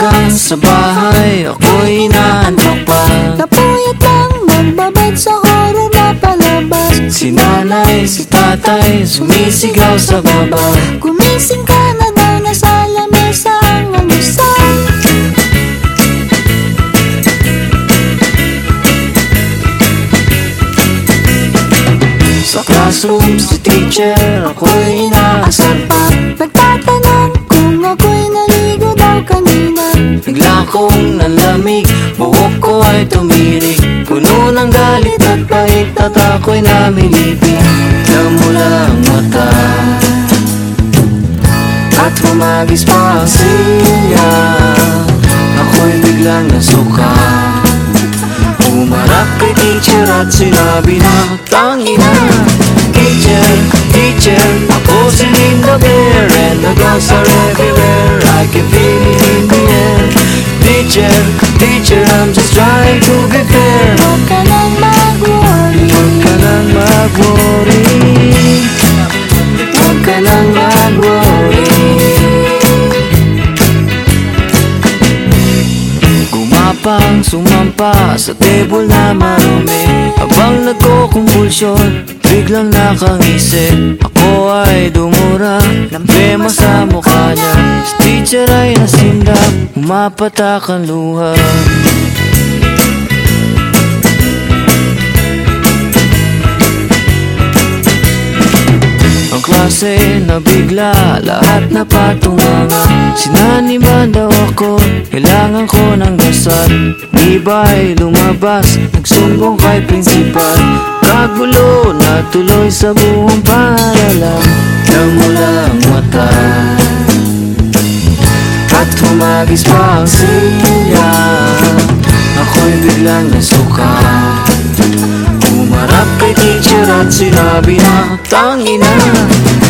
hanggang sa bahay Ako'y inaantok pa Napuyat lang magbabad sa horror na palabas. Si nanay, si tatay, sumisigaw sa baba. Gumising ka na daw nasa lamesa ang almusal Sa classroom, si teacher, ako'y inaasar pa Nagtatanong galit at pait at ako'y namilipin Namula ang mata. At humagis pa ang siya Ako'y biglang nasuka. Umarap kay teacher at sinabi na Tangina Teacher, teacher Ako si Linda Bear And the girls are everywhere sumampa sa table na marumi. Habang nagko-convulsion, biglang nakangisip. Ako ay dumura ng bema sa mukha niya. Si teacher ay nasindap, umapatak ang luha Ang klase na bigla, lahat na patunganga. Sinaniman daw ako, kailangan ko ng dasal. Di ba'y lumabas, nagsumbong kay prinsipal Kagulo na tuloy sa buong paaralan. Namula ang mata. At humagis pa ang siya. Ako'y biglang nasuka. Umarap kay teacher sinabi na Tangina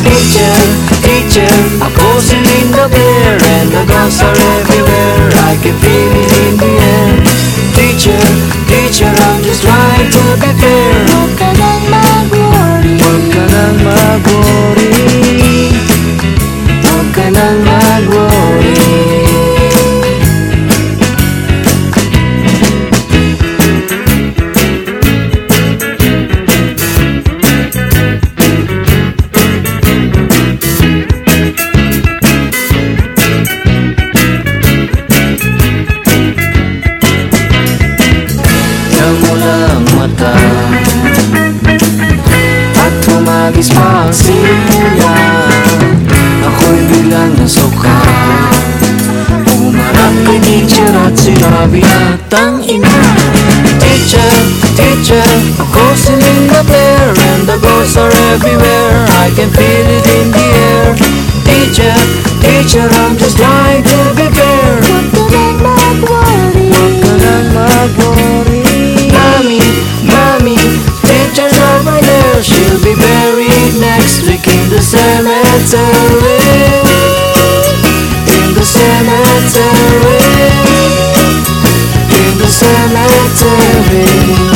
Teacher, teacher Bear And the are everywhere. I can feel it in the air. Teacher, teacher I'm just trying to be fair teacher at sinabi na Tangina Teacher, teacher Ako si Linda Blair And the ghosts are everywhere. I can feel it in the air. Teacher, teacher I'm just trying to be fair. Mag-worry mag-worry Mommy, mommy, teacher's over there She'll be buried next week in the cemetery. In the cemetery my life to me